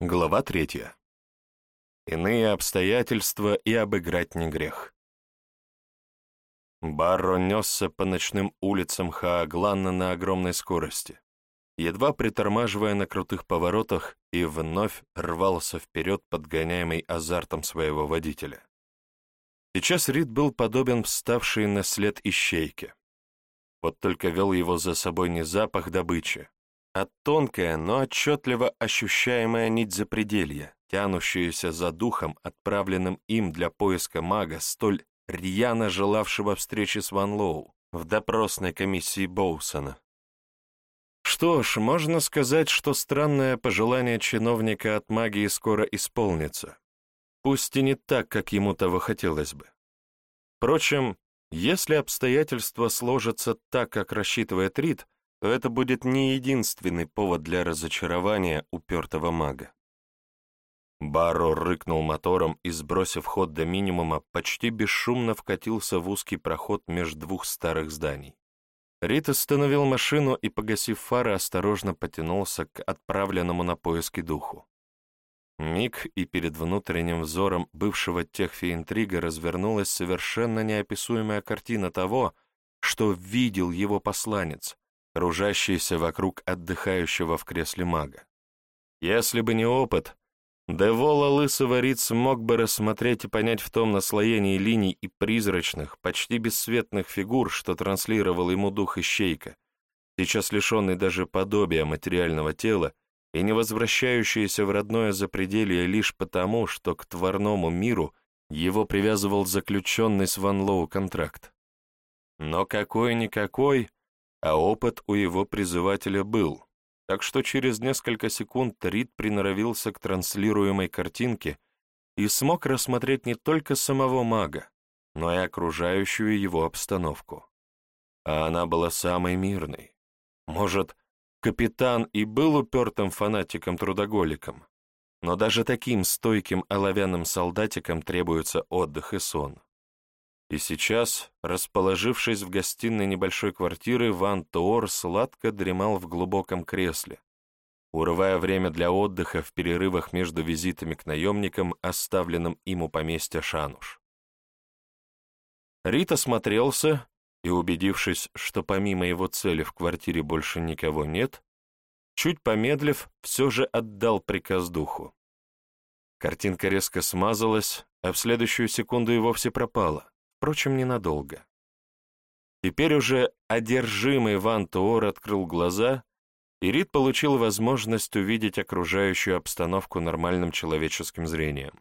Глава третья. Иные обстоятельства и обыграть не грех. Барро несся по ночным улицам Хаагланна на огромной скорости, едва притормаживая на крутых поворотах и вновь рвался вперед, подгоняемый азартом своего водителя. Сейчас Рид был подобен вставшей на след ищейке. Вот только вел его за собой не запах добычи, а тонкая, но отчетливо ощущаемая нить запределья, тянущаяся за духом, отправленным им для поиска мага, столь рьяно желавшего встречи с Ван Лоу в допросной комиссии Боусона. Что ж, можно сказать, что странное пожелание чиновника от магии скоро исполнится, пусть и не так, как ему того хотелось бы. Впрочем, если обстоятельства сложатся так, как рассчитывает Рид, то это будет не единственный повод для разочарования упертого мага. Барро рыкнул мотором и, сбросив ход до минимума, почти бесшумно вкатился в узкий проход между двух старых зданий. Рит остановил машину и, погасив фары, осторожно потянулся к отправленному на поиски духу. Миг, и перед внутренним взором бывшего техфи-интрига развернулась совершенно неописуемая картина того, что видел его посланец, кружащийся вокруг отдыхающего в кресле мага. Если бы не опыт, Девола Лысого Рид смог бы рассмотреть и понять в том наслоении линий и призрачных, почти бесцветных фигур, что транслировал ему дух Ищейка, сейчас лишенный даже подобия материального тела и не возвращающийся в родное запределье лишь потому, что к тварному миру его привязывал заключенный с Ван Лоу контракт. Но какой-никакой, а опыт у его призывателя был, так что через несколько секунд Рид приноровился к транслируемой картинке и смог рассмотреть не только самого мага, но и окружающую его обстановку. А она была самой мирной. Может, капитан и был упертым фанатиком-трудоголиком, но даже таким стойким оловянным солдатикам требуется отдых и сон. И сейчас, расположившись в гостиной небольшой квартиры, Ван Тоор сладко дремал в глубоком кресле, урывая время для отдыха в перерывах между визитами к наемникам, оставленным им у поместья Шануш. Рита смотрелся и, убедившись, что помимо его цели в квартире больше никого нет, чуть помедлив, все же отдал приказ духу. Картинка резко смазалась, а в следующую секунду и вовсе пропала впрочем, ненадолго. Теперь уже одержимый Ван Туор открыл глаза, и Рид получил возможность увидеть окружающую обстановку нормальным человеческим зрением.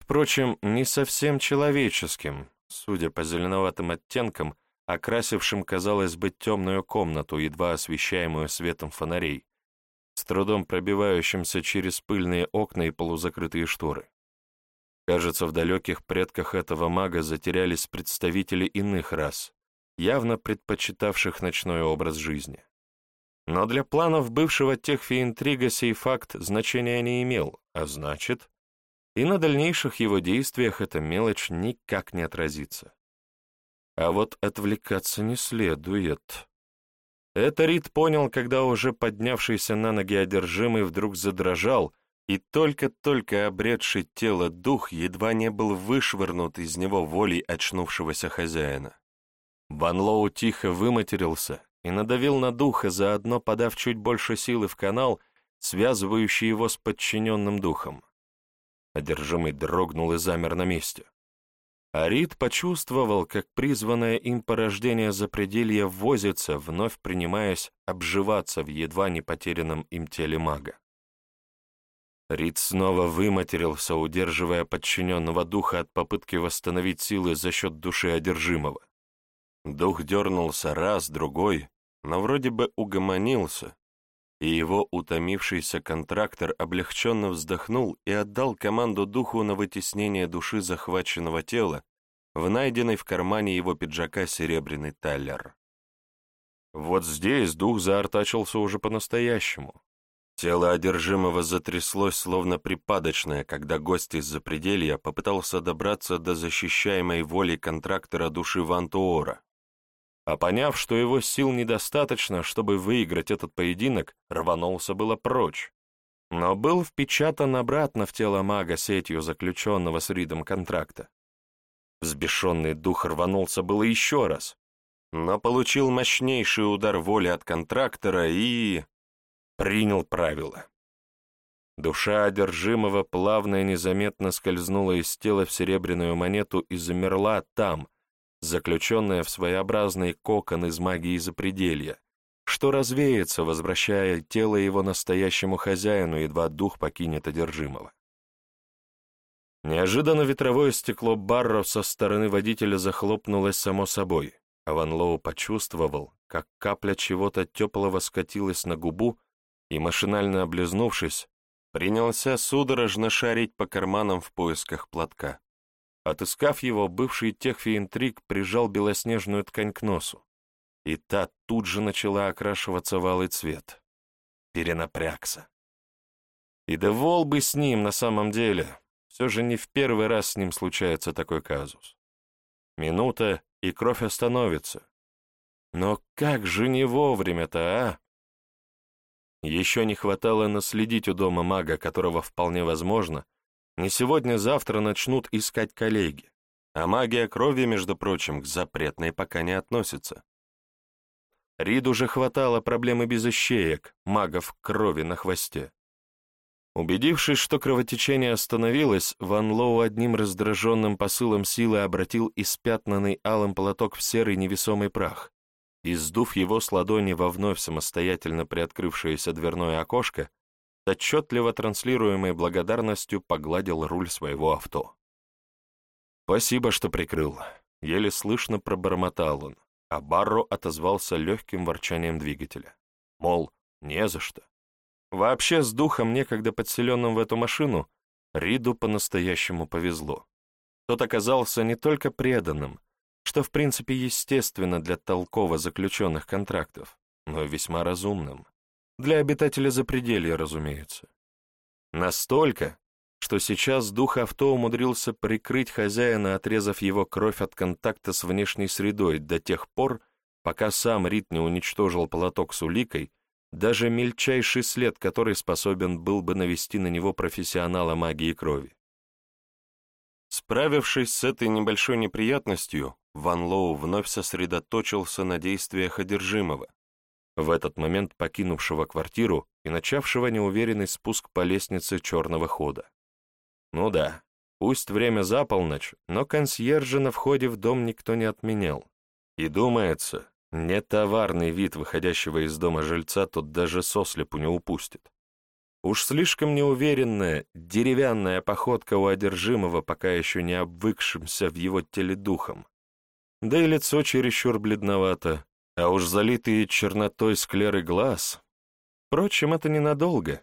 Впрочем, не совсем человеческим, судя по зеленоватым оттенкам, окрасившим, казалось бы, темную комнату, едва освещаемую светом фонарей, с трудом пробивающимся через пыльные окна и полузакрытые шторы. Кажется, в далеких предках этого мага затерялись представители иных рас, явно предпочитавших ночной образ жизни. Но для планов бывшего техфи-интрига сей факт значения не имел, а значит, и на дальнейших его действиях эта мелочь никак не отразится. А вот отвлекаться не следует. Это Рид понял, когда уже поднявшийся на ноги одержимый вдруг задрожал — и только-только обретший тело дух едва не был вышвырнут из него волей очнувшегося хозяина. Ван Лоу тихо выматерился и надавил на духа, заодно подав чуть больше силы в канал, связывающий его с подчиненным духом. Одержимый дрогнул и замер на месте. Арит почувствовал, как призванное им порождение запределья возится, вновь принимаясь обживаться в едва не потерянном им теле мага. Рид снова выматерился, удерживая подчиненного духа от попытки восстановить силы за счет души одержимого. Дух дернулся раз, другой, но вроде бы угомонился, и его утомившийся контрактор облегченно вздохнул и отдал команду духу на вытеснение души захваченного тела в найденной в кармане его пиджака серебряный таллер. Вот здесь дух заортачился уже по-настоящему. Тело одержимого затряслось, словно припадочное, когда гость из запределья попытался добраться до защищаемой воли контрактора души Вантуора. А поняв, что его сил недостаточно, чтобы выиграть этот поединок, рванулся было прочь. но был впечатан обратно в тело мага сетью заключенного с Ридом контракта. Взбешенный дух рванулся было еще раз, но получил мощнейший удар воли от контрактора и... принял правила. Душа одержимого плавно и незаметно скользнула из тела в серебряную монету и замерла там, заключенная в своеобразный кокон из магии запределья, что развеется, возвращая тело его настоящему хозяину, едва дух покинет одержимого. Неожиданно ветровое стекло барро со стороны водителя захлопнулось само собой, а Ван Лоу почувствовал, как капля чего-то теплого скатилась на губу и, машинально облизнувшись, принялся судорожно шарить по карманам в поисках платка. Отыскав его, бывший техфи-интриг прижал белоснежную ткань к носу, и та тут же начала окрашиваться в алый цвет. Перенапрягся. И да вол бы с ним на самом деле, все же не в первый раз с ним случается такой казус. Минута, и кровь остановится. Но как же не вовремя-то, а? Еще не хватало наследить у дома мага, которого вполне возможно, не сегодня-завтра начнут искать коллеги, а магия крови, между прочим, к запретной пока не относится. Риду же хватало проблемы без ищеек, магов крови на хвосте. Убедившись, что кровотечение остановилось, Ван Лоу одним раздраженным посылом силы обратил испятнанный алым платок в серый невесомый прах, и, сдув его с ладони во вновь самостоятельно приоткрывшееся дверное окошко, с отчетливо транслируемой благодарностью погладил руль своего авто. «Спасибо, что прикрыл», — еле слышно пробормотал он, а Барро отозвался легким ворчанием двигателя. Мол, не за что. Вообще, с духом, некогда подселенным в эту машину, Риду по-настоящему повезло. Тот оказался не только преданным, что в принципе естественно для толково заключенных контрактов, но весьма разумным. Для обитателя запределья, разумеется. Настолько, что сейчас дух авто умудрился прикрыть хозяина, отрезав его кровь от контакта с внешней средой до тех пор, пока сам Рид не уничтожил платок с уликой, даже мельчайший след, который способен был бы навести на него профессионала магии крови. Справившись с этой небольшой неприятностью, Ван Лоу вновь сосредоточился на действиях одержимого, в этот момент покинувшего квартиру и начавшего неуверенный спуск по лестнице черного хода. Ну да, пусть время за полночь, но консьержа на входе в дом никто не отменял. И думается, не товарный вид выходящего из дома жильца тот даже сослепу не упустит. Уж слишком неуверенная, деревянная походка у одержимого, пока еще не обвыкшимся в его теле духом, да и лицо чересчур бледновато, а уж залитые чернотой склеры глаз. Впрочем, это ненадолго.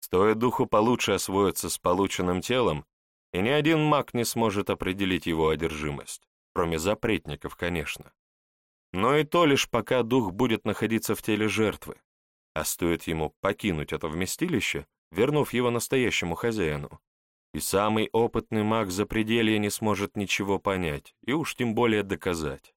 Стоит духу получше освоиться с полученным телом, и ни один маг не сможет определить его одержимость, кроме запретников, конечно. Но и то лишь пока дух будет находиться в теле жертвы, а стоит ему покинуть это вместилище, вернув его настоящему хозяину, и самый опытный маг запределья не сможет ничего понять, и уж тем более доказать.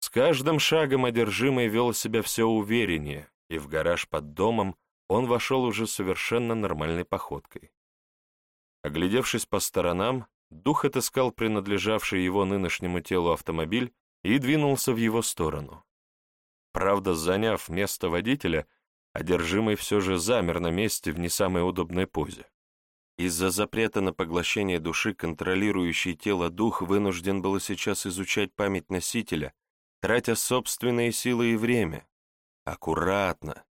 С каждым шагом одержимый вел себя все увереннее, и в гараж под домом он вошел уже совершенно нормальной походкой. Оглядевшись по сторонам, дух отыскал принадлежавший его нынешнему телу автомобиль и двинулся в его сторону. Правда, заняв место водителя, одержимый все же замер на месте в не самой удобной позе. Из-за запрета на поглощение души контролирующий тело дух вынужден был сейчас изучать память носителя, тратя собственные силы и время. Аккуратно.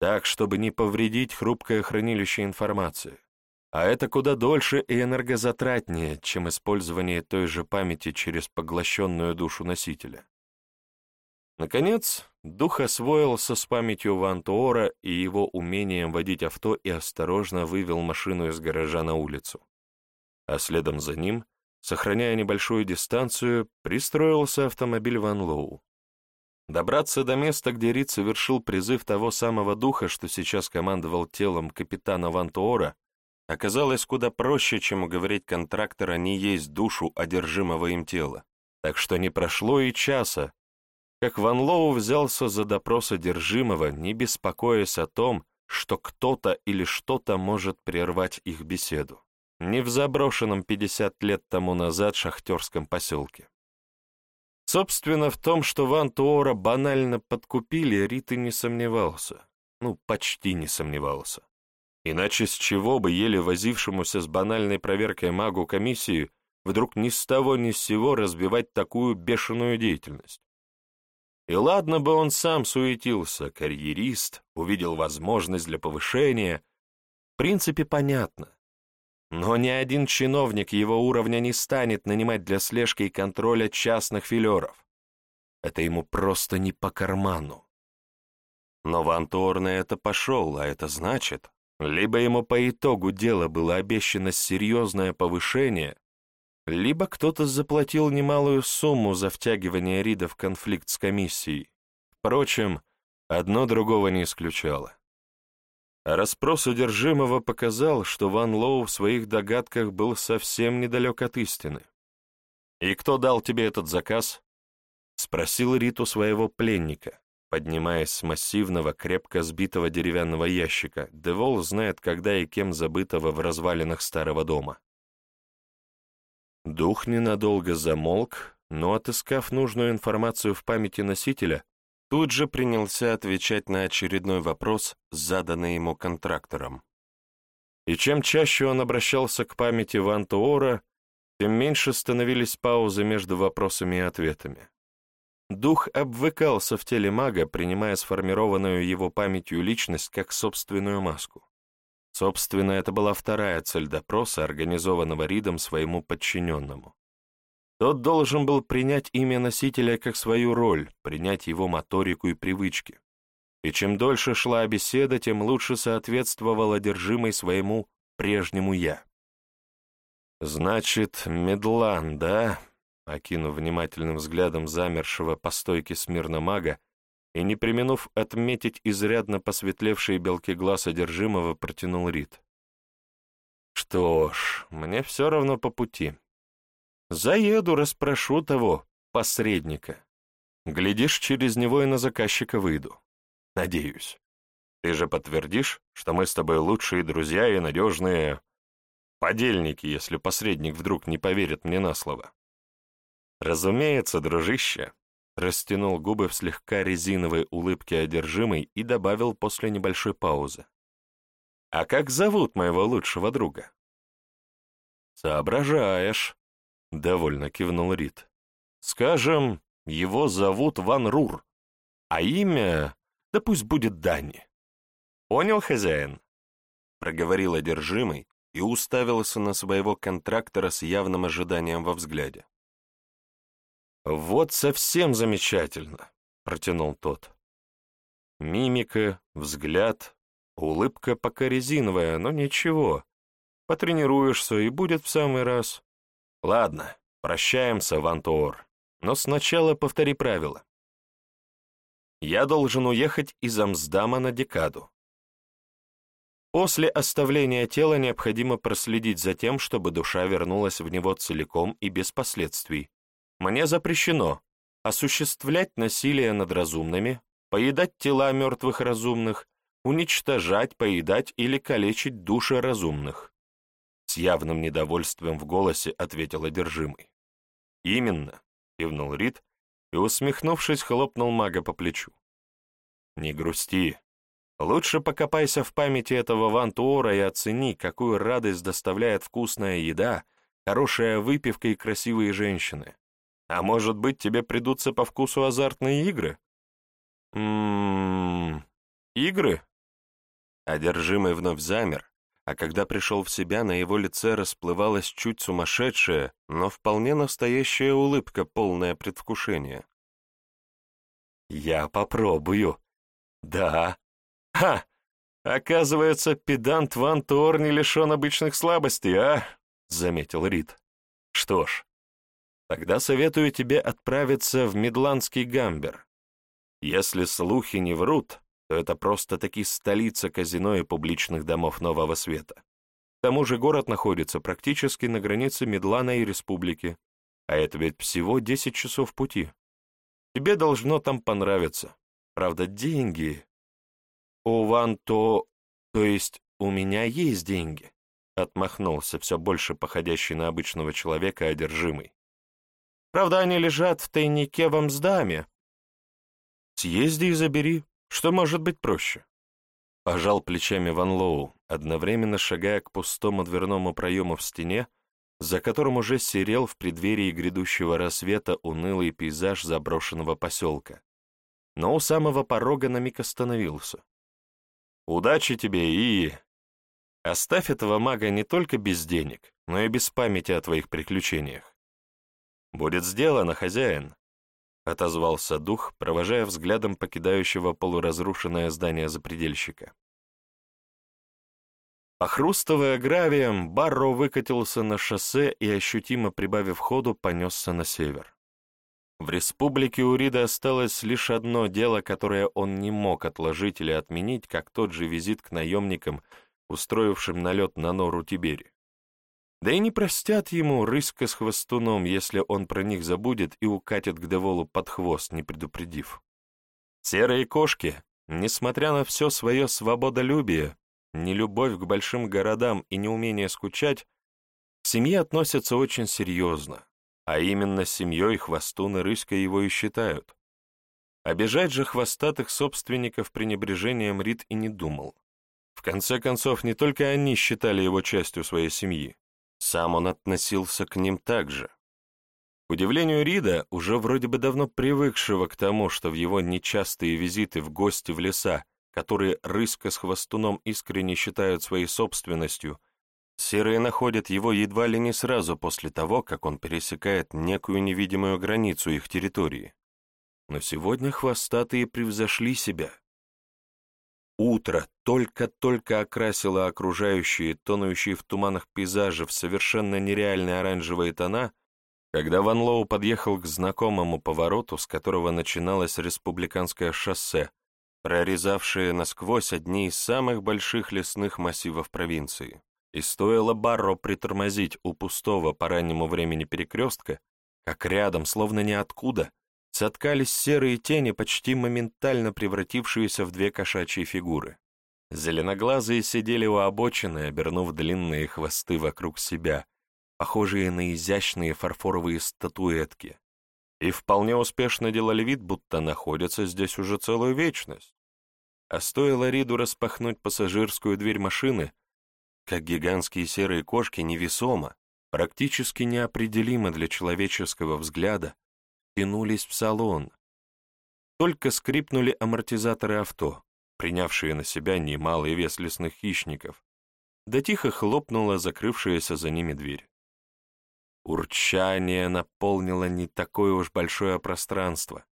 Так, чтобы не повредить хрупкое хранилище информации. А это куда дольше и энергозатратнее, чем использование той же памяти через поглощенную душу носителя. Наконец, дух освоился с памятью Вантуора и его умением водить авто и осторожно вывел машину из гаража на улицу. А следом за ним, сохраняя небольшую дистанцию, пристроился автомобиль Ван Лоу. Добраться до места, где Рид совершил призыв того самого духа, что сейчас командовал телом капитана Вантуора, оказалось куда проще, чем уговорить контрактора не есть душу одержимого им тела. Так что не прошло и часа, как Ван Лоу взялся за допрос одержимого, не беспокоясь о том, что кто-то или что-то может прервать их беседу. Не в заброшенном 50 лет тому назад шахтерском поселке. Собственно, в том, что Ван Туора банально подкупили, Рита не сомневался. Ну, почти не сомневался. Иначе с чего бы еле возившемуся с банальной проверкой магу комиссии вдруг ни с того ни с сего разбивать такую бешеную деятельность? И ладно бы он сам суетился, карьерист, увидел возможность для повышения. В принципе, понятно. Но ни один чиновник его уровня не станет нанимать для слежки и контроля частных филеров. Это ему просто не по карману. Но Ван Тор на это пошел, а это значит, либо ему по итогу дела было обещано серьезное повышение, либо кто-то заплатил немалую сумму за втягивание Рида в конфликт с комиссией. Впрочем, одно другого не исключало. Расспрос удержимого показал, что Ван Лоу в своих догадках был совсем недалек от истины. «И кто дал тебе этот заказ?» — спросил Риту своего пленника, поднимаясь с массивного, крепко сбитого деревянного ящика, Девол знает, когда и кем забытого в развалинах старого дома. Дух ненадолго замолк, но, отыскав нужную информацию в памяти носителя, Тут же принялся отвечать на очередной вопрос, заданный ему контрактором. И чем чаще он обращался к памяти Ван Туора, тем меньше становились паузы между вопросами и ответами. Дух обвыкался в теле мага, принимая сформированную его памятью личность как собственную маску. Собственно, это была вторая цель допроса, организованного Ридом своему подчиненному. Тот должен был принять имя носителя как свою роль, принять его моторику и привычки. И чем дольше шла беседа, тем лучше соответствовал одержимый своему прежнему «я». «Значит, Медлан, да?» Окинув внимательным взглядом замершего по стойке смирно мага и не применув отметить изрядно посветлевшие белки глаз одержимого, протянул Рид. «Что ж, мне все равно по пути». Заеду, расспрошу того, посредника. Глядишь, через него и на заказчика выйду. Надеюсь. Ты же подтвердишь, что мы с тобой лучшие друзья и надежные подельники, если посредник вдруг не поверит мне на слово. Разумеется, дружище, растянул губы в слегка резиновой улыбке одержимый и добавил после небольшой паузы. «А как зовут моего лучшего друга?» «Соображаешь», — довольно кивнул Рид. «Скажем, его зовут Ван Рур, а имя, да пусть будет Дани». «Понял, хозяин?» — проговорил одержимый и уставился на своего контрактора с явным ожиданием во взгляде. «Вот совсем замечательно», — протянул тот. Мимика, взгляд, улыбка пока резиновая, но ничего. Потренируешься, и будет в самый раз. Ладно, прощаемся, Вантуор, но сначала повтори правила. Я должен уехать из Амсдама на декаду. После оставления тела необходимо проследить за тем, чтобы душа вернулась в него целиком и без последствий. Мне запрещено осуществлять насилие над разумными, поедать тела мертвых разумных, уничтожать, поедать или калечить души разумных. С явным недовольствием в голосе ответил одержимый. «Именно», — кивнул Рид и, усмехнувшись, хлопнул мага по плечу. «Не грусти. Лучше покопайся в памяти этого Вантуора и оцени, какую радость доставляет вкусная еда, хорошая выпивка и красивые женщины. А может быть, тебе придутся по вкусу азартные игры?» «Ммм... игры?» Одержимый вновь замер, а когда пришел в себя, на его лице расплывалась чуть сумасшедшая, но вполне настоящая улыбка, полная предвкушения. «Я попробую. Да. Ха! Оказывается, педант Ван Тор не лишен обычных слабостей, а?» — заметил Рид. «Что ж, тогда советую тебе отправиться в Медландский Гамбер. Если слухи не врут, то это просто-таки столица казино и публичных домов Нового Света. К тому же город находится практически на границе Медлана и Республики, а это ведь всего 10 часов пути. Тебе должно там понравиться. Правда, деньги... У Ван То... То есть у меня есть деньги? Отмахнулся, все больше походящий на обычного человека одержимый. Правда, они лежат в тайнике в Амсдаме. Съезди и забери, что может быть проще? Пожал плечами Ван Лоу, одновременно шагая к пустому дверному проему в стене, за которым уже серел в преддверии грядущего рассвета унылый пейзаж заброшенного поселка. Но у самого порога на миг остановился. «Удачи тебе и...» «Оставь этого мага не только без денег, но и без памяти о твоих приключениях». «Будет сделано, хозяин», — отозвался дух, провожая взглядом покидающего полуразрушенное здание запредельщика. Похрустывая гравием, Барро выкатился на шоссе и, ощутимо прибавив ходу, понесся на север. В республике Урида осталось лишь одно дело, которое он не мог отложить или отменить, как тот же визит к наемникам, устроившим налет на нору Тибери. Да и не простят ему рыска с хвостуном, если он про них забудет и укатит к Деволу под хвост, не предупредив. Серые кошки, несмотря на все свое свободолюбие, нелюбовь к большим городам и неумение скучать, к семье относятся очень серьезно, а именно семьей хвостун и рыська его и считают. Обижать же хвостатых собственников пренебрежением Рид и не думал. В конце концов, не только они считали его частью своей семьи, сам он относился к ним так же. К удивлению Рида, уже вроде бы давно привыкшего к тому, что в его нечастые визиты в гости в леса которые рыска с хвостуном искренне считают своей собственностью, серые находят его едва ли не сразу после того, как он пересекает некую невидимую границу их территории. Но сегодня хвостатые превзошли себя. Утро только-только окрасило окружающие, тонущие в туманах пейзажи в совершенно нереальные оранжевые тона, когда Ван Лоу подъехал к знакомому повороту, с которого начиналось республиканское шоссе, прорезавшие насквозь одни из самых больших лесных массивов провинции. И стоило Барро притормозить у пустого по раннему времени перекрестка, как рядом, словно ниоткуда, соткались серые тени, почти моментально превратившиеся в две кошачьи фигуры. Зеленоглазые сидели у обочины, обернув длинные хвосты вокруг себя, похожие на изящные фарфоровые статуэтки, и вполне успешно делали вид, будто находятся здесь уже целую вечность. А стоило Риду распахнуть пассажирскую дверь машины, как гигантские серые кошки невесомо, практически неопределимо для человеческого взгляда, тянулись в салон. Только скрипнули амортизаторы авто, принявшие на себя немалый вес лесных хищников, да тихо хлопнула закрывшаяся за ними дверь. Урчание наполнило не такое уж большое пространство,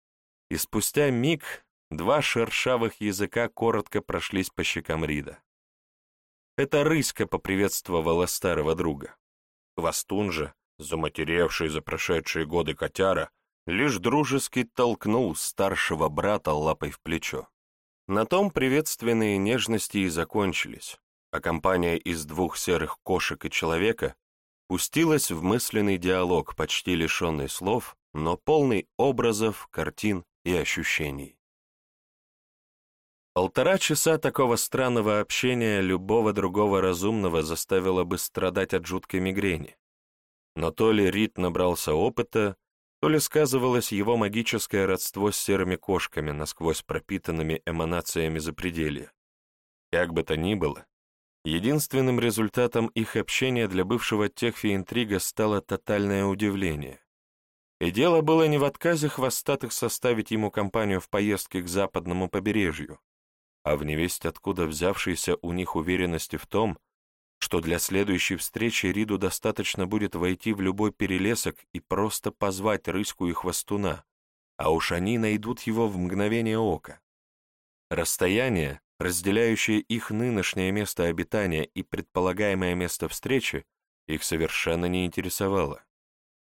и спустя миг Два шершавых языка коротко прошлись по щекам Рида. Это рыська поприветствовала старого друга. Хвостун же, заматеревший за прошедшие годы котяра, лишь дружески толкнул старшего брата лапой в плечо. На том приветственные нежности и закончились, а компания из двух серых кошек и человека пустилась в мысленный диалог, почти лишенный слов, но полный образов, картин и ощущений. Полтора часа такого странного общения любого другого разумного заставило бы страдать от жуткой мигрени. Но то ли Рид набрался опыта, то ли сказывалось его магическое родство с серыми кошками, насквозь пропитанными эманациями запределья. Как бы то ни было, единственным результатом их общения для бывшего Техфи интрига стало тотальное удивление. И дело было не в отказе хвостатых составить ему компанию в поездке к западному побережью, а в невесть откуда взявшейся у них уверенности в том, что для следующей встречи Риду достаточно будет войти в любой перелесок и просто позвать рыську и хвостуна, а уж они найдут его в мгновение ока. Расстояние, разделяющее их нынешнее место обитания и предполагаемое место встречи, их совершенно не интересовало.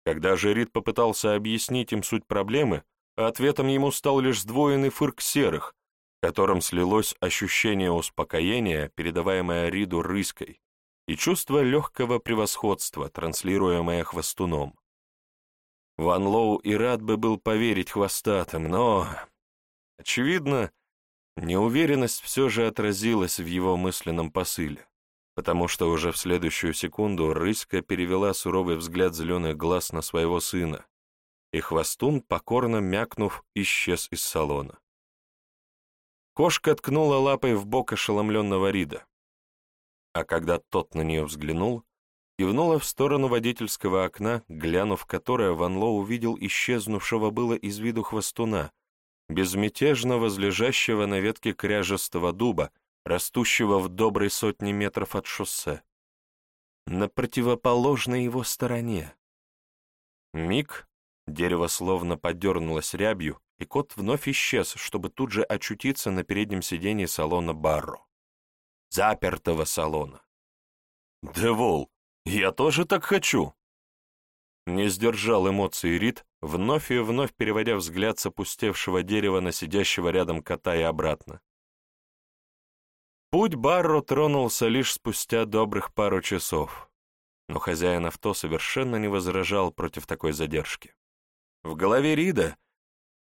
Когда же Рид попытался объяснить им суть проблемы, ответом ему стал лишь сдвоенный фырк серых, котором слилось ощущение успокоения, передаваемое Риду рыской, и чувство легкого превосходства, транслируемое хвостуном. Ван Лоу и рад бы был поверить хвостатым, но, очевидно, Неуверенность все же отразилась в его мысленном посыле, потому что уже в следующую секунду Рыська перевела суровый взгляд зеленых глаз на своего сына, и хвостун, покорно мякнув, исчез из салона. Кошка ткнула лапой в бок ошеломленного Рида, а когда тот на нее взглянул, кивнула в сторону водительского окна, глянув которое Ван Ло увидел исчезнувшего было из виду хвостуна, безмятежно возлежащего на ветке кряжестого дуба, растущего в доброй сотни метров от шоссе. На противоположной его стороне. Миг, дерево словно подернулось рябью, и кот вновь исчез, чтобы тут же очутиться на переднем сиденье салона Барро. Запертого салона. «Девол, я тоже так хочу!» Не сдержал эмоций Рид, вновь и вновь переводя взгляд с опустевшего дерева на сидящего рядом кота и обратно. Путь Барро тронулся лишь спустя добрых пару часов, но хозяин авто совершенно не возражал против такой задержки. В голове Рида,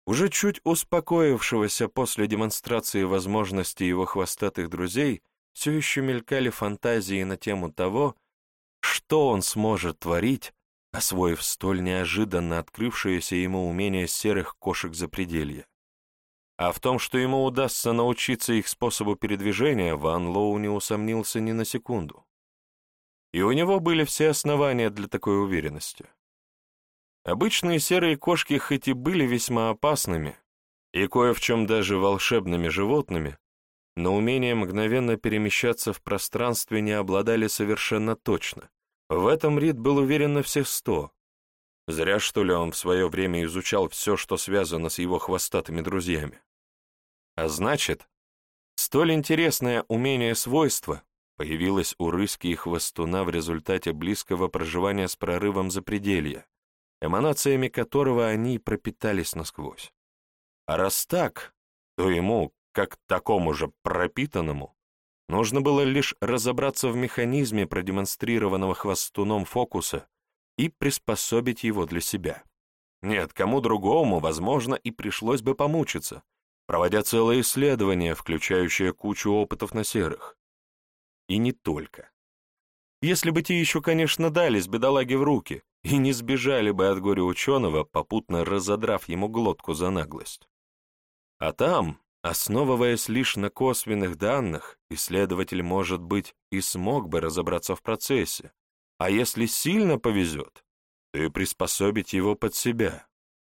уже чуть успокоившегося после демонстрации возможностей его хвостатых друзей, все еще мелькали фантазии на тему того, что он сможет творить, освоив столь неожиданно открывшееся ему умение серых кошек запределья. А в том, что ему удастся научиться их способу передвижения, Ван Лоу не усомнился ни на секунду. И у него были все основания для такой уверенности. Обычные серые кошки хоть и были весьма опасными, и кое в чем даже волшебными животными, но умение мгновенно перемещаться в пространстве не обладали совершенно точно, в этом Рид был уверен на всех сто. Зря, что ли, он в свое время изучал все, что связано с его хвостатыми друзьями. А значит, столь интересное умение-свойство появилось у рыски и хвостуна в результате близкого проживания с прорывом запределья, эманациями которого они пропитались насквозь. А раз так, то ему, как такому же пропитанному, Нужно было лишь разобраться в механизме продемонстрированного хвостуном фокуса и приспособить его для себя. Нет, кому другому, возможно, и пришлось бы помучиться, проводя целое исследование, включающее кучу опытов на серых. И не только. Если бы те еще, конечно, дались бедолаге в руки и не сбежали бы от горя ученого, попутно разодрав ему глотку за наглость. А там, Основываясь лишь на косвенных данных, исследователь, может быть, и смог бы разобраться в процессе, а если сильно повезет, то и приспособить его под себя.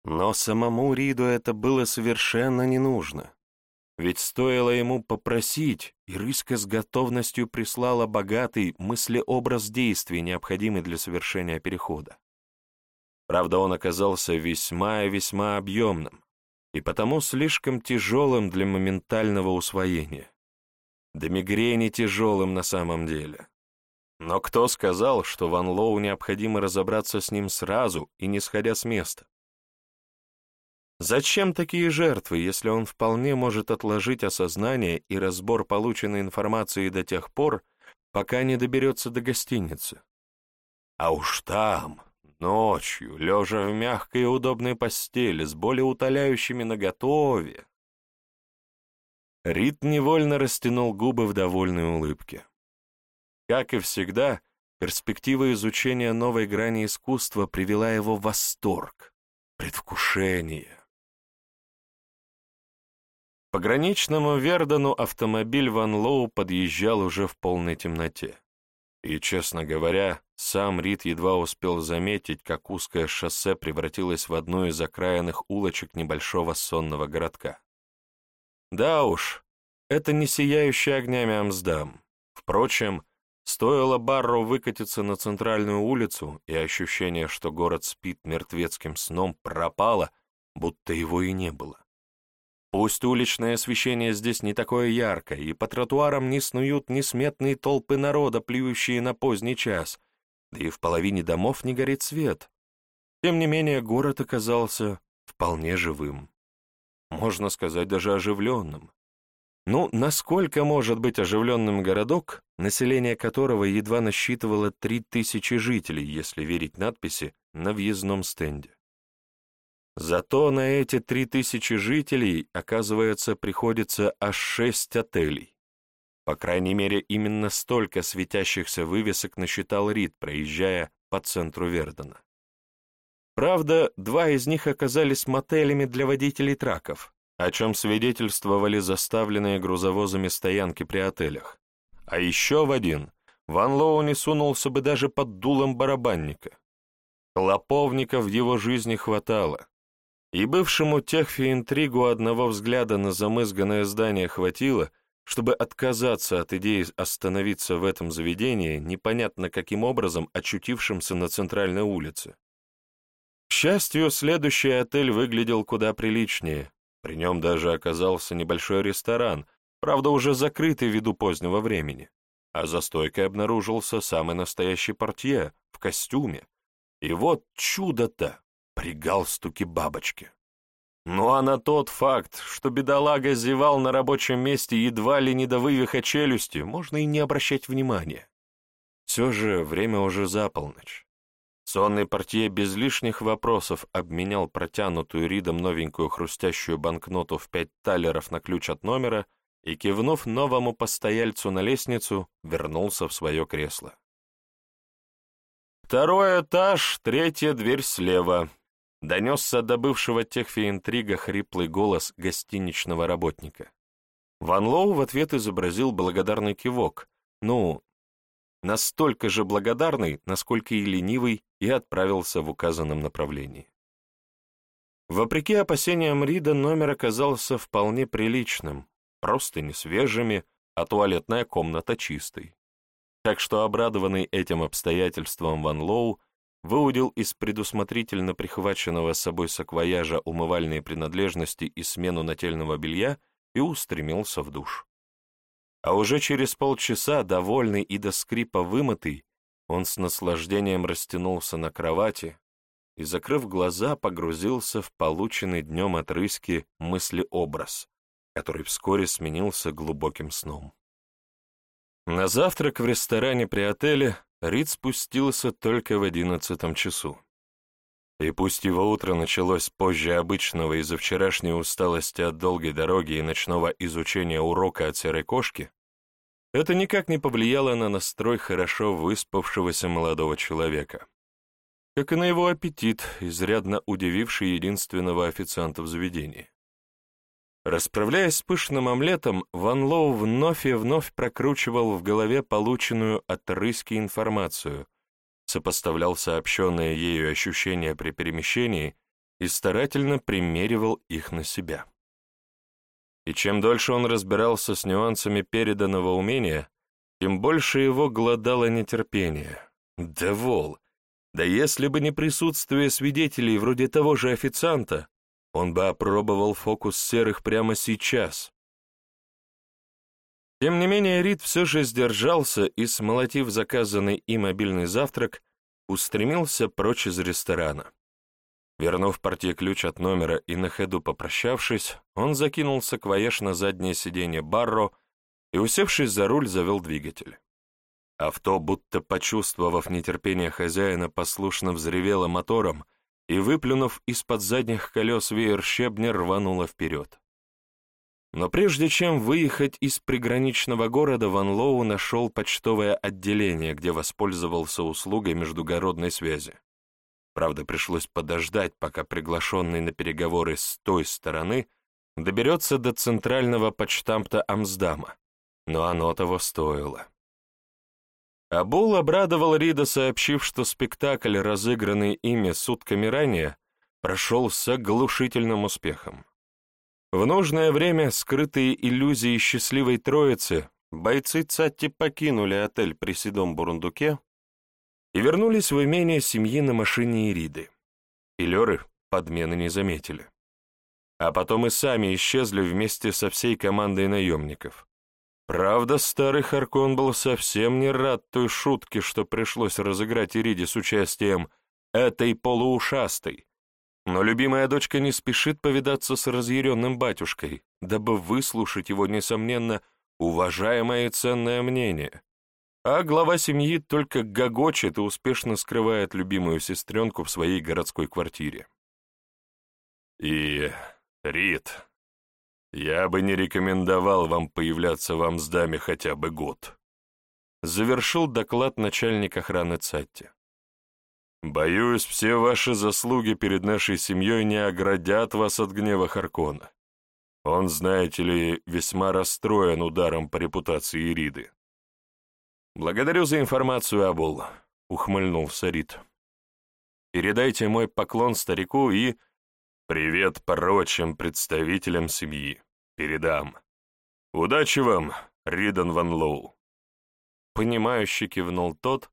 Но самому Риду это было совершенно не нужно. Ведь стоило ему попросить, и Рыска с готовностью прислала богатый мыслеобраз действий, необходимый для совершения перехода. Правда, он оказался весьма и весьма объемным, и потому слишком тяжелым для моментального усвоения. До мигрени тяжелым на самом деле. Но кто сказал, что Ван Лоу необходимо разобраться с ним сразу и не сходя с места? Зачем такие жертвы, если он вполне может отложить осознание и разбор полученной информации до тех пор, пока не доберется до гостиницы? А уж там, Ночью, лежа в мягкой и удобной постели, с более утоляющими наготове. Рит невольно растянул губы в довольной улыбке. Как и всегда, перспектива изучения новой грани искусства привела его в восторг, предвкушение. По граничному Вердену автомобиль Ван Лоу подъезжал уже в полной темноте. И, честно говоря, сам Рид едва успел заметить, как узкое шоссе превратилось в одну из окраинных улочек небольшого сонного городка. Да уж, это не сияющий огнями Амсдам. Впрочем, стоило Барро выкатиться на центральную улицу, и ощущение, что город спит мертвецким сном, пропало, будто его и не было. Пусть уличное освещение здесь не такое яркое, и по тротуарам не снуют несметные толпы народа, плюющие на поздний час, да и в половине домов не горит свет. Тем не менее, город оказался вполне живым. Можно сказать, даже оживленным. Ну, насколько может быть оживленным городок, население которого едва насчитывало три тысячи жителей, если верить надписи на въездном стенде? Зато на эти три тысячи жителей, оказывается, приходится аж шесть отелей. По крайней мере, именно столько светящихся вывесок насчитал Рид, проезжая по центру Вердена. Правда, два из них оказались мотелями для водителей траков, о чем свидетельствовали заставленные грузовозами стоянки при отелях. А еще в один Ван Лоу не сунулся бы даже под дулом барабанника. Клоповника в его жизни хватало, и бывшему техфи интригу одного взгляда на замызганное здание хватило, чтобы отказаться от идеи остановиться в этом заведении, непонятно каким образом очутившемся на центральной улице. К счастью, следующий отель выглядел куда приличнее. При нем даже оказался небольшой ресторан, правда, уже закрытый ввиду позднего времени. А за стойкой обнаружился самый настоящий портье в костюме. И вот чудо-то! При галстуке бабочки. Ну а на тот факт, что бедолага зевал на рабочем месте едва ли не до вывиха челюсти, можно и не обращать внимания. Все же время уже за полночь. Сонный портье без лишних вопросов обменял протянутую Ридом новенькую хрустящую банкноту в пять талеров на ключ от номера и, кивнув новому постояльцу на лестницу, вернулся в свое кресло. «Второй этаж, третья дверь слева», Донесся до бывшего техфи-интрига хриплый голос гостиничного работника. Ван Лоу в ответ изобразил благодарный кивок, ну, настолько же благодарный, насколько и ленивый, и отправился в указанном направлении. Вопреки опасениям Рида, номер оказался вполне приличным, просто не свежими, а туалетная комната чистой. Так что обрадованный этим обстоятельством Ван Лоу выудил из предусмотрительно прихваченного с собой саквояжа умывальные принадлежности и смену нательного белья и устремился в душ. А уже через полчаса, довольный и до скрипа вымытый, он с наслаждением растянулся на кровати и, закрыв глаза, погрузился в полученный днем от рыски мыслеобраз, который вскоре сменился глубоким сном. На завтрак в ресторане при отеле Рид спустился только в одиннадцатом часу. И пусть его утро началось позже обычного из-за вчерашней усталости от долгой дороги и ночного изучения урока от серой кошки, это никак не повлияло на настрой хорошо выспавшегося молодого человека, как и на его аппетит, изрядно удививший единственного официанта в заведении. Расправляясь с пышным омлетом, Ван Лоу вновь и вновь прокручивал в голове полученную от рыски информацию, сопоставлял сообщенные ею ощущения при перемещении и старательно примеривал их на себя. И чем дольше он разбирался с нюансами переданного умения, тем больше его глодало нетерпение. Да вол! Да если бы не присутствие свидетелей вроде того же официанта, он бы опробовал фокус серых прямо сейчас. Тем не менее, Рид все же сдержался и, смолотив заказанный и мобильный завтрак, устремился прочь из ресторана. Вернув портье ключ от номера и на ходу попрощавшись, он закинул саквояж на заднее сиденье Барро и, усевшись за руль, завел двигатель. Авто, будто почувствовав нетерпение хозяина, послушно взревело мотором, и, выплюнув из-под задних колес веер щебня, рванула вперед. Но прежде чем выехать из приграничного города, Ван Лоу нашел почтовое отделение, где воспользовался услугой междугородной связи. Правда, пришлось подождать, пока приглашенный на переговоры с той стороны доберется до центрального почтамта Амсдама, но оно того стоило. Абул обрадовал Рида, сообщив, что спектакль, разыгранный ими сутками ранее, прошел с оглушительным успехом. В нужное время скрытые иллюзии счастливой троицы бойцы Цатти покинули отель при седом бурундуке и вернулись в имение семьи на машине Ириды. Пилеры подмены не заметили. А потом и сами исчезли вместе со всей командой наемников. Правда, старый Харкон был совсем не рад той шутке, что пришлось разыграть Ириде с участием этой полуушастой. Но любимая дочка не спешит повидаться с разъяренным батюшкой, дабы выслушать его, несомненно, уважаемое и ценное мнение. А глава семьи только гогочет и успешно скрывает любимую сестренку в своей городской квартире. И, Рид, я бы не рекомендовал вам появляться в Амсдаме хотя бы год. Завершил доклад начальник охраны Цатти. Боюсь, все ваши заслуги перед нашей семьей не оградят вас от гнева Харкона. Он, знаете ли, весьма расстроен ударом по репутации Ириды. «Благодарю за информацию, Абул», — ухмыльнулся Рид. «Передайте мой поклон старику и...» «Привет прочим представителям семьи. Передам. Удачи вам, Ридан Ван Лоу». Понимающе кивнул тот,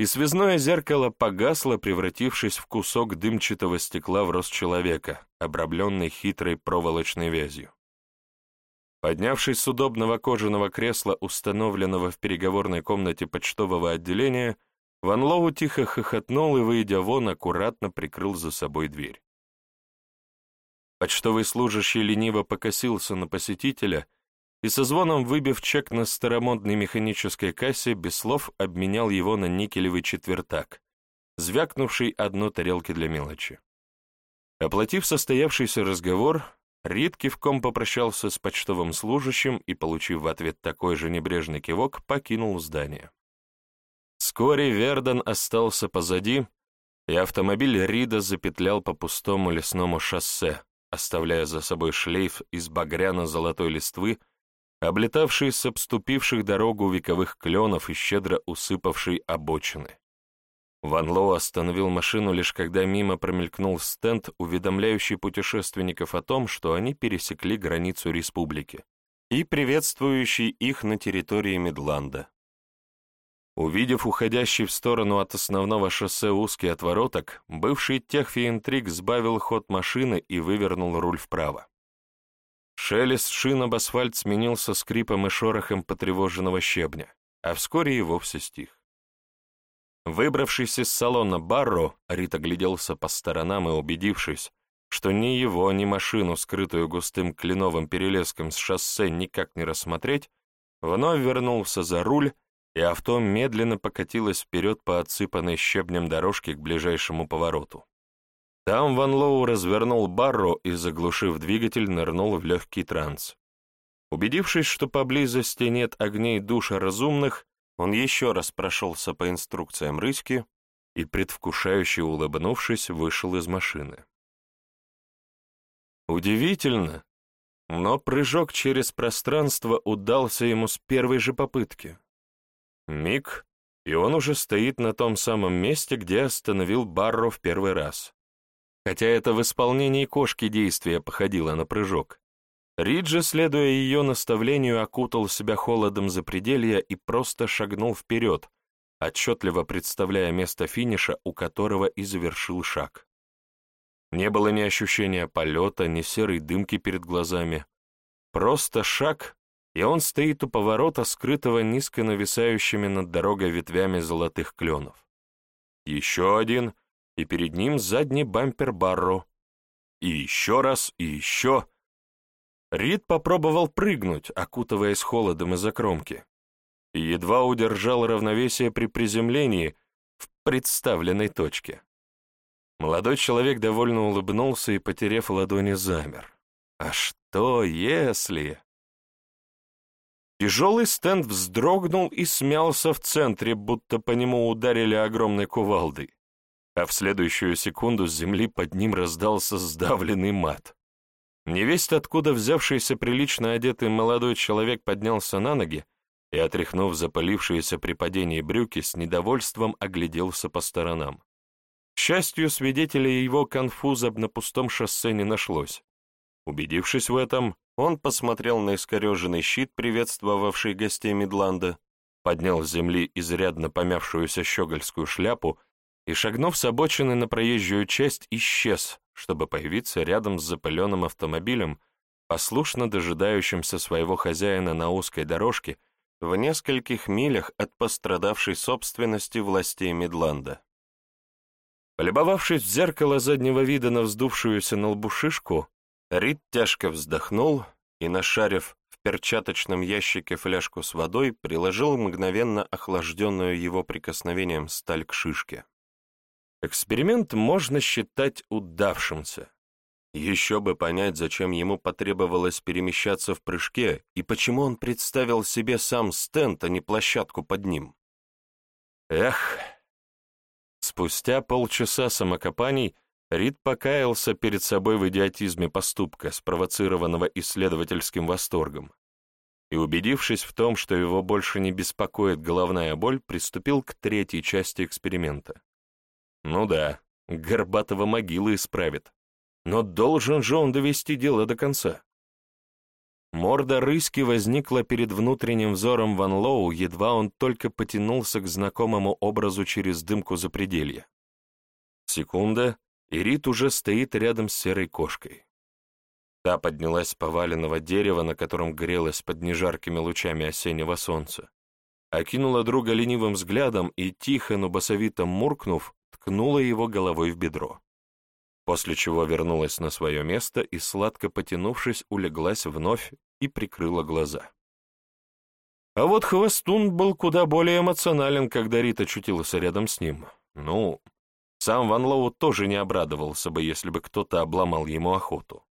и связное зеркало погасло, превратившись в кусок дымчатого стекла в рост человека, обрамленный хитрой проволочной вязью. Поднявшись с удобного кожаного кресла, установленного в переговорной комнате почтового отделения, Ван Лоу тихо хохотнул и, выйдя вон, аккуратно прикрыл за собой дверь. Почтовый служащий лениво покосился на посетителя и со звоном выбив чек на старомодной механической кассе, без слов обменял его на никелевый четвертак, звякнувший одну тарелки для мелочи. Оплатив состоявшийся разговор, Рид кивком попрощался с почтовым служащим и, получив в ответ такой же небрежный кивок, покинул здание. Вскоре Верден остался позади, и автомобиль Рида запетлял по пустому лесному шоссе, оставляя за собой шлейф из багряно-золотой листвы, облетавший с обступивших дорогу вековых кленов и щедро усыпавший обочины. Ван Лоу остановил машину лишь когда мимо промелькнул стенд, уведомляющий путешественников о том, что они пересекли границу республики, и приветствующий их на территории Медланда. Увидев уходящий в сторону от основного шоссе узкий отвороток, бывший техфи-интриг сбавил ход машины и вывернул руль вправо. Шелест шин об асфальт сменился скрипом и шорохом потревоженного щебня, а вскоре и вовсе стих. Выбравшись из салона Барро, Рит огляделся по сторонам и, убедившись, что ни его, ни машину, скрытую густым кленовым перелеском с шоссе, никак не рассмотреть, вновь вернулся за руль, и авто медленно покатилось вперед по отсыпанной щебнем дорожке к ближайшему повороту. Там Ван Лоу развернул барру и, заглушив двигатель, нырнул в легкий транс. Убедившись, что поблизости нет огней душа разумных, он еще раз прошелся по инструкциям рыськи и, предвкушающе улыбнувшись, вышел из машины. Удивительно, но прыжок через пространство удался ему с первой же попытки. Миг, и он уже стоит на том самом месте, где остановил Барро в первый раз хотя это в исполнении кошки действие походило на прыжок. Риджи, следуя ее наставлению, окутал себя холодом запределья и просто шагнул вперед, отчетливо представляя место финиша, у которого и завершил шаг. Не было ни ощущения полета, ни серой дымки перед глазами. Просто шаг, и он стоит у поворота, скрытого низко нависающими над дорогой ветвями золотых кленов. Еще один — и перед ним задний бампер Барро. И еще раз, и еще. Рид попробовал прыгнуть, окутываясь холодом из-за кромки, и едва удержал равновесие при приземлении в представленной точке. Молодой человек довольно улыбнулся и, потеряв ладони, замер. А что если... Тяжелый стенд вздрогнул и смялся в центре, будто по нему ударили огромной кувалдой а в следующую секунду с земли под ним раздался сдавленный мат. Невесть, откуда взявшийся прилично одетый молодой человек поднялся на ноги и, отряхнув запалившиеся при падении брюки, с недовольством огляделся по сторонам. К счастью, свидетелей его конфуза на пустом шоссе не нашлось. Убедившись в этом, он посмотрел на искореженный щит, приветствовавший гостей Мидланда, поднял с земли изрядно помявшуюся щегольскую шляпу и, шагнув с обочины на проезжую часть, исчез, чтобы появиться рядом с запыленным автомобилем, послушно дожидающимся своего хозяина на узкой дорожке в нескольких милях от пострадавшей собственности властей Мидланда. Полюбовавшись в зеркало заднего вида на вздувшуюся на лбу шишку, Рид тяжко вздохнул и, нашарив в перчаточном ящике фляжку с водой, приложил мгновенно охлажденную его прикосновением сталь к шишке. Эксперимент можно считать удавшимся. Еще бы понять, зачем ему потребовалось перемещаться в прыжке и почему он представил себе сам стенд, а не площадку под ним. Эх! Спустя полчаса самокопаний Рид покаялся перед собой в идиотизме поступка, спровоцированного исследовательским восторгом, и, убедившись в том, что его больше не беспокоит головная боль, приступил к третьей части эксперимента. Ну да, Горбатого могилы исправит. Но должен же он довести дело до конца. Морда рыски возникла перед внутренним взором Ван Лоу, едва он только потянулся к знакомому образу через дымку запределья. Секунда, и Рит уже стоит рядом с серой кошкой. Та поднялась с поваленного дерева, на котором грелась под нежаркими лучами осеннего солнца, окинула друга ленивым взглядом и, тихо, но басовито муркнув, ткнула его головой в бедро после чего вернулась на свое место и, сладко потянувшись, улеглась вновь и прикрыла глаза. А вот Хвостун был куда более эмоционален, когда Рита очутилась рядом с ним. Ну, сам Ван Лоу тоже не обрадовался бы, если бы кто-то обломал ему охоту.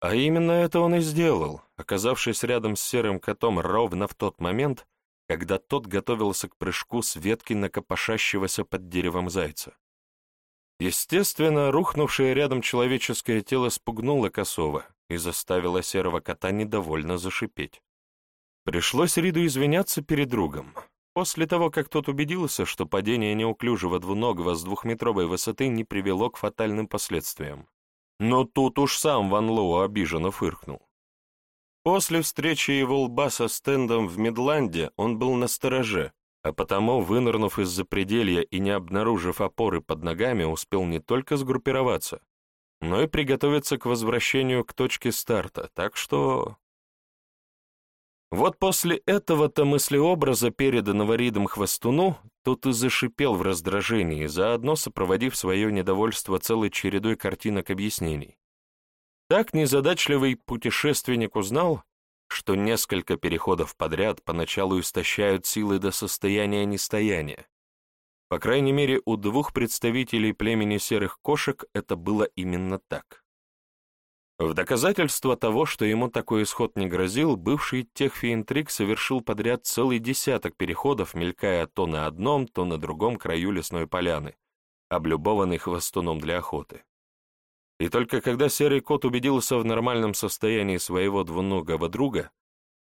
А именно это он и сделал, оказавшись рядом с серым котом ровно в тот момент, когда тот готовился к прыжку с ветки на копошащегося под деревом зайца. Естественно, рухнувшее рядом человеческое тело спугнуло косого и заставило серого кота недовольно зашипеть. Пришлось Риду извиняться перед другом. После того, как тот убедился, что падение неуклюжего двуногого с двухметровой высоты не привело к фатальным последствиям. Но тут уж сам Ван Лоу обиженно фыркнул. После встречи его лба со стендом в Медланде он был настороже а потому, вынырнув из-за пределья и не обнаружив опоры под ногами, успел не только сгруппироваться, но и приготовиться к возвращению к точке старта, так что... Вот после этого-то мыслеобраза, переданного Ридом Хвостуну, тот и зашипел в раздражении, заодно сопроводив свое недовольство целой чередой картинок объяснений. Так незадачливый путешественник узнал, что несколько переходов подряд поначалу истощают силы до состояния нестояния. По крайней мере, у двух представителей племени серых кошек это было именно так. В доказательство того, что ему такой исход не грозил, бывший техфиинтриг совершил подряд целый десяток переходов, мелькая то на одном, то на другом краю лесной поляны, облюбованный хвостуном для охоты. И только когда серый кот убедился в нормальном состоянии своего двуногого друга,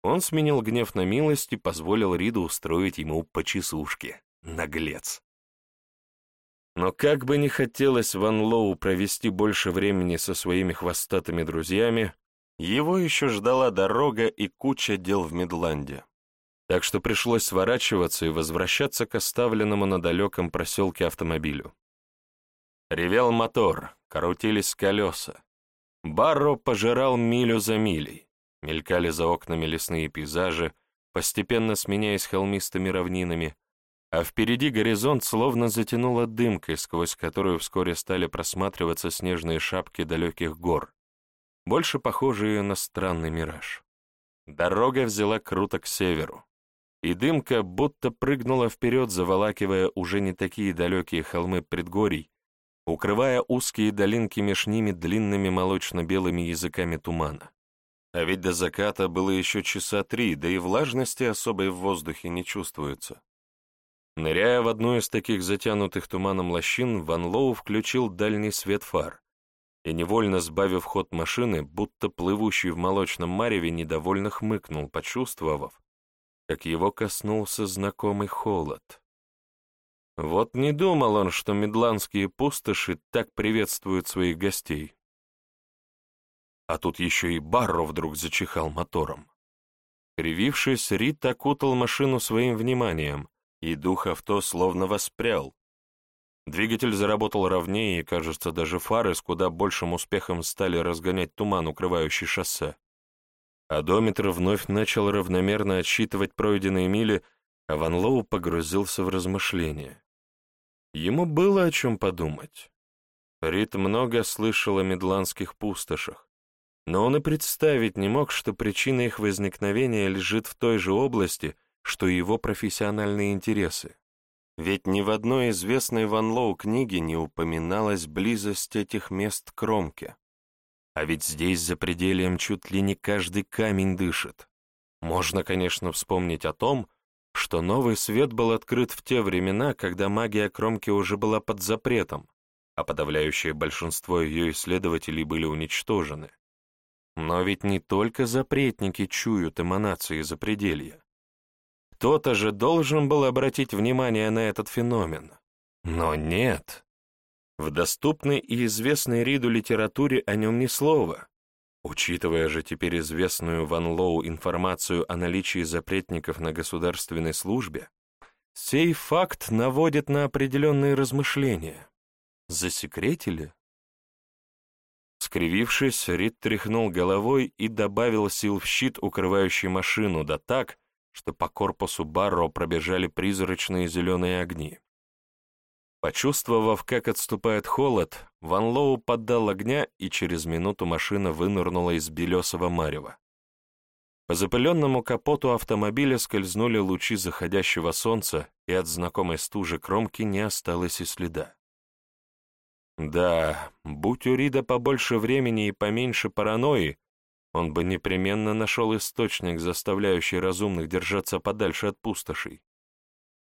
он сменил гнев на милость и позволил Риду устроить ему почесушки. Наглец. Но как бы ни хотелось Ван Лоу провести больше времени со своими хвостатыми друзьями, его еще ждала дорога и куча дел в Медланде. Так что пришлось сворачиваться и возвращаться к оставленному на далеком проселке автомобилю. Ревел мотор, крутились колеса. Барро пожирал милю за милей. Мелькали за окнами лесные пейзажи, постепенно сменяясь холмистыми равнинами, а впереди горизонт словно затянуло дымкой, сквозь которую вскоре стали просматриваться снежные шапки далеких гор, больше похожие на странный мираж. Дорога взяла круто к северу, и дымка будто прыгнула вперед, заволакивая уже не такие далекие холмы предгорий, укрывая узкие долинки меж ними длинными молочно-белыми языками тумана. А ведь до заката было еще часа три, да и влажности особой в воздухе не чувствуется. Ныряя в одну из таких затянутых туманом лощин, Ван Лоу включил дальний свет фар и, невольно сбавив ход машины, будто плывущий в молочном мареве, недовольно хмыкнул, почувствовав, как его коснулся знакомый холод. Вот не думал он, что медландские пустоши так приветствуют своих гостей. А тут еще и Барро вдруг зачихал мотором. Кривившись, Рит окутал машину своим вниманием, и дух авто словно воспрял. Двигатель заработал ровнее, и, кажется, даже фары с куда большим успехом стали разгонять туман, укрывающий шоссе. Одометр вновь начал равномерно отсчитывать пройденные мили, а Ван Лоу погрузился в размышления. Ему было о чем подумать. Рит много слышал о медландских пустошах, но он и представить не мог, что причина их возникновения лежит в той же области, что его профессиональные интересы. Ведь ни в одной известной Ван Лоу книге не упоминалась близость этих мест к Ромке. А ведь здесь за пределием чуть ли не каждый камень дышит. Можно, конечно, вспомнить о том, что новый свет был открыт в те времена, когда магия кромки уже была под запретом, а подавляющее большинство ее исследователей были уничтожены. Но ведь не только запретники чуют эманации запределья. Кто-то же должен был обратить внимание на этот феномен. Но нет. В доступной и известной Риду литературе о нем ни слова. Учитывая же теперь известную Ван Лоу информацию о наличии запретников на государственной службе, сей факт наводит на определенные размышления. Засекретили? Скривившись, Рид тряхнул головой и добавил сил в щит, укрывающий машину, да так, что по корпусу Барро пробежали призрачные зеленые огни. Почувствовав, как отступает холод, Ван Лоу поддал огня, и через минуту машина вынырнула из белесого марева. По запыленному капоту автомобиля скользнули лучи заходящего солнца, и от знакомой стужи кромки не осталось и следа. Да, будь у Рида побольше времени и поменьше паранойи, он бы непременно нашел источник, заставляющий разумных держаться подальше от пустошей.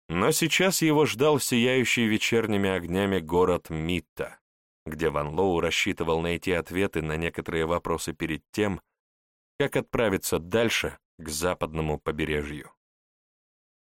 Но сейчас его ждал сияющий вечерними огнями город Митта, где Ван Лоу рассчитывал найти ответы на некоторые вопросы перед тем, как отправиться дальше к западному побережью.